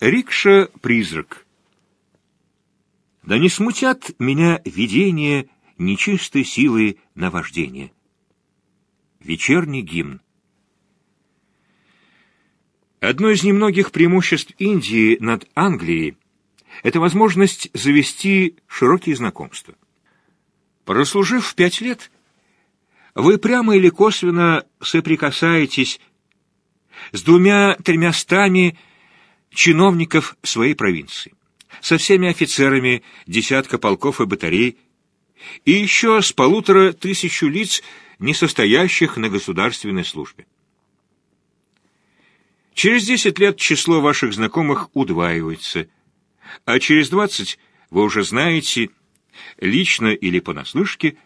Рикша-призрак. Да не смутят меня видения нечистой силы наваждения. Вечерний гимн. Одно из немногих преимуществ Индии над Англией — это возможность завести широкие знакомства. Прослужив пять лет, вы прямо или косвенно соприкасаетесь с двумя-тремя стами чиновников своей провинции, со всеми офицерами десятка полков и батарей, и еще с полутора тысячу лиц, не состоящих на государственной службе. Через десять лет число ваших знакомых удваивается, а через двадцать вы уже знаете, лично или понаслышке,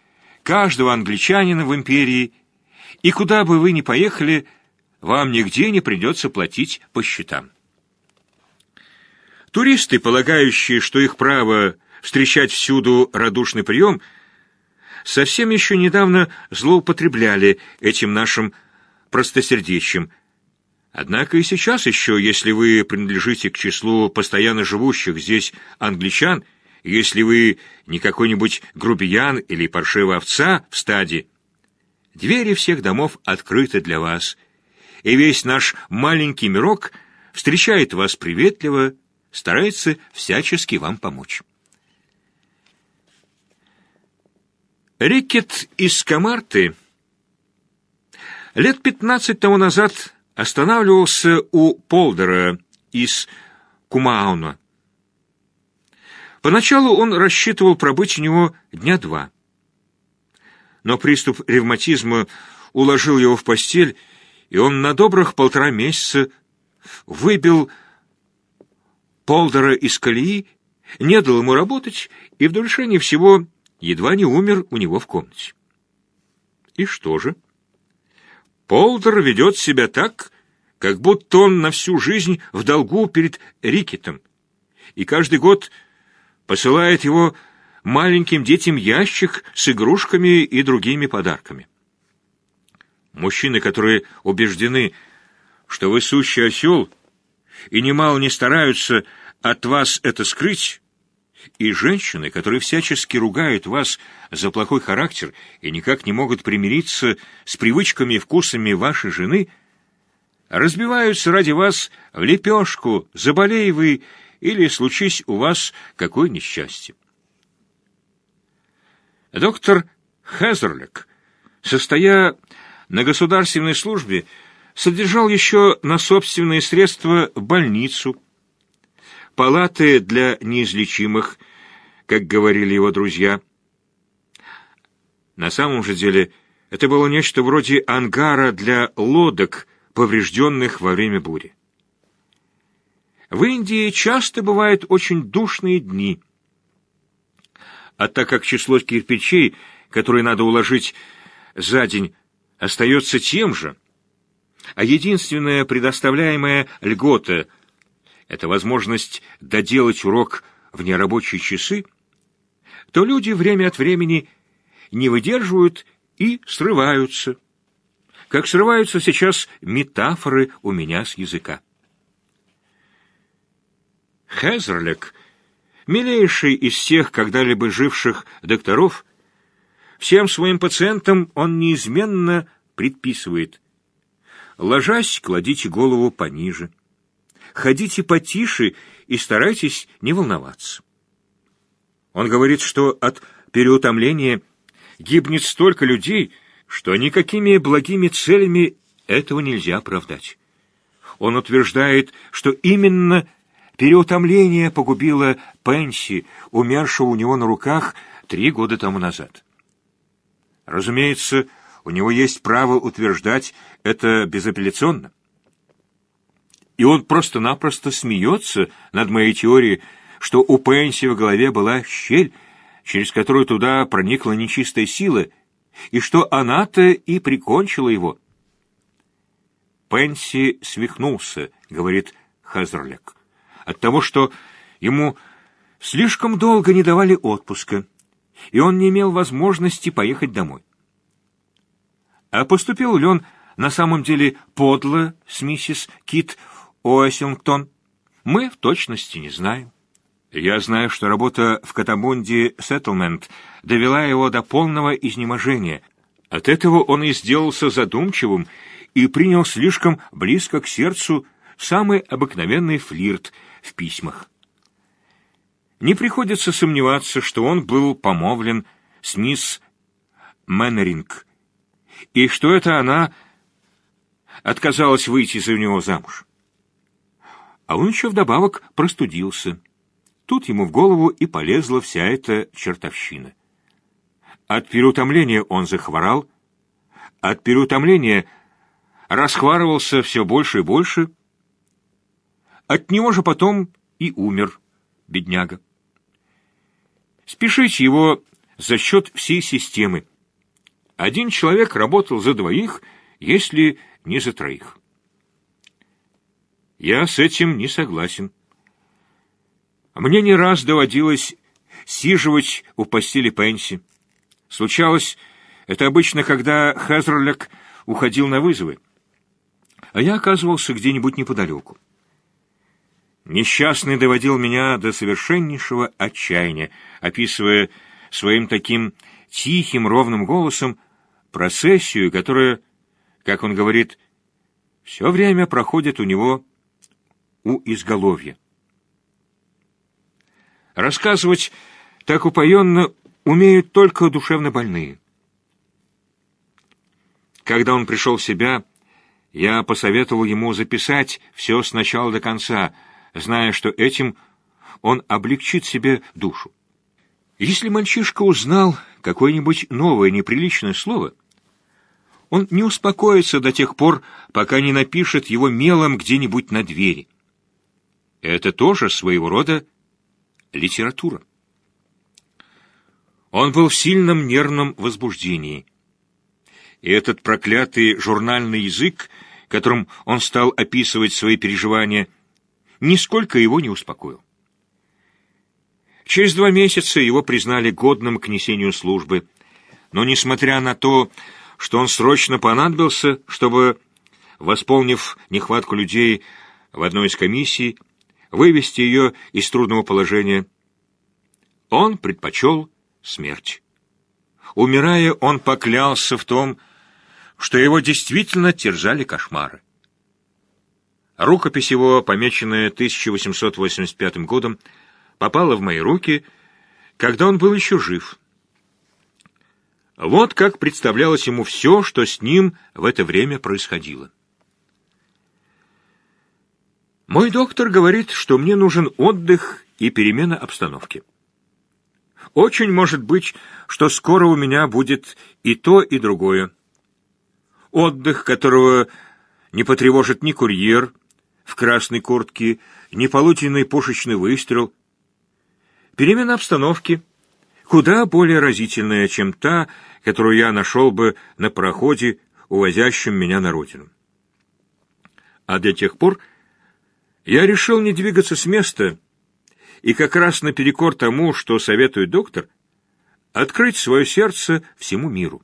каждого англичанина в империи, и куда бы вы ни поехали, вам нигде не придется платить по счетам. Туристы, полагающие, что их право встречать всюду радушный прием, совсем еще недавно злоупотребляли этим нашим простосердечием – Однако и сейчас еще, если вы принадлежите к числу постоянно живущих здесь англичан, если вы не какой-нибудь грубиян или паршивая овца в стаде, двери всех домов открыты для вас, и весь наш маленький мирок встречает вас приветливо, старается всячески вам помочь. Рикет из Камарты лет пятнадцать тому назад останавливался у Полдера из Кумауна. Поначалу он рассчитывал пробыть у него дня два. Но приступ ревматизма уложил его в постель, и он на добрых полтора месяца выбил Полдера из колеи, не дал ему работать и в довершение всего едва не умер у него в комнате. И что же? Полтер ведет себя так, как будто он на всю жизнь в долгу перед Рикетом, и каждый год посылает его маленьким детям ящик с игрушками и другими подарками. Мужчины, которые убеждены, что вы сущий осел, и немало не стараются от вас это скрыть, и женщины, которые всячески ругают вас за плохой характер и никак не могут примириться с привычками и вкусами вашей жены, разбиваются ради вас в лепешку, заболей вы или случись у вас какое несчастье. Доктор Хезерлик, состоя на государственной службе, содержал еще на собственные средства больницу, палаты для неизлечимых, как говорили его друзья. На самом же деле это было нечто вроде ангара для лодок, поврежденных во время бури. В Индии часто бывают очень душные дни. А так как число кирпичей, которые надо уложить за день, остается тем же, а единственная предоставляемая льгота это возможность доделать урок в нерабочие часы, то люди время от времени не выдерживают и срываются, как срываются сейчас метафоры у меня с языка. Хезерлек, милейший из всех когда-либо живших докторов, всем своим пациентам он неизменно предписывает «Ложась, кладите голову пониже» ходите потише и старайтесь не волноваться. Он говорит, что от переутомления гибнет столько людей, что никакими благими целями этого нельзя оправдать. Он утверждает, что именно переутомление погубило Пенси, умершего у него на руках три года тому назад. Разумеется, у него есть право утверждать это безапелляционно. И он просто-напросто смеется над моей теорией, что у Пенси в голове была щель, через которую туда проникла нечистая сила, и что она-то и прикончила его. Пенси свихнулся, говорит Хазерлек, от того, что ему слишком долго не давали отпуска, и он не имел возможности поехать домой. А поступил ли он на самом деле подло с миссис Кит Уэссингтон, Мы в точности не знаем. Я знаю, что работа в Катамунде Сеттлмент довела его до полного изнеможения. От этого он и сделался задумчивым и принял слишком близко к сердцу самый обыкновенный флирт в письмах. Не приходится сомневаться, что он был помолвлен с мисс Мэннеринг, и что это она отказалась выйти за него замуж. А он еще вдобавок простудился. Тут ему в голову и полезла вся эта чертовщина. От переутомления он захворал, от переутомления расхварывался все больше и больше. От него же потом и умер, бедняга. Спешите его за счет всей системы. Один человек работал за двоих, если не за троих. Я с этим не согласен. Мне не раз доводилось сиживать у постели Пенси. Случалось, это обычно, когда Хазерляк уходил на вызовы, а я оказывался где-нибудь неподалеку. Несчастный доводил меня до совершеннейшего отчаяния, описывая своим таким тихим, ровным голосом процессию, которая, как он говорит, все время проходит у него у изголовья. Рассказывать так упоенно умеют только душевно больные. Когда он пришел в себя, я посоветовал ему записать все с начала до конца, зная, что этим он облегчит себе душу. Если мальчишка узнал какое-нибудь новое неприличное слово, он не успокоится до тех пор, пока не напишет его мелом где-нибудь на двери. Это тоже своего рода литература. Он был в сильном нервном возбуждении. И этот проклятый журнальный язык, которым он стал описывать свои переживания, нисколько его не успокоил. Через два месяца его признали годным к несению службы, но, несмотря на то, что он срочно понадобился, чтобы, восполнив нехватку людей в одной из комиссий, вывести ее из трудного положения, он предпочел смерть. Умирая, он поклялся в том, что его действительно терзали кошмары. Рукопись его, помеченная 1885 годом, попала в мои руки, когда он был еще жив. Вот как представлялось ему все, что с ним в это время происходило. Мой доктор говорит, что мне нужен отдых и перемена обстановки. Очень может быть, что скоро у меня будет и то, и другое. Отдых, которого не потревожит ни курьер в красной куртке, ни полуденный пушечный выстрел — Перемена обстановки куда более разительная, чем та, которую я нашел бы на проходе, увозящем меня на родину. А до тех пор я решил не двигаться с места и как раз наперекор тому, что советует доктор, открыть свое сердце всему миру.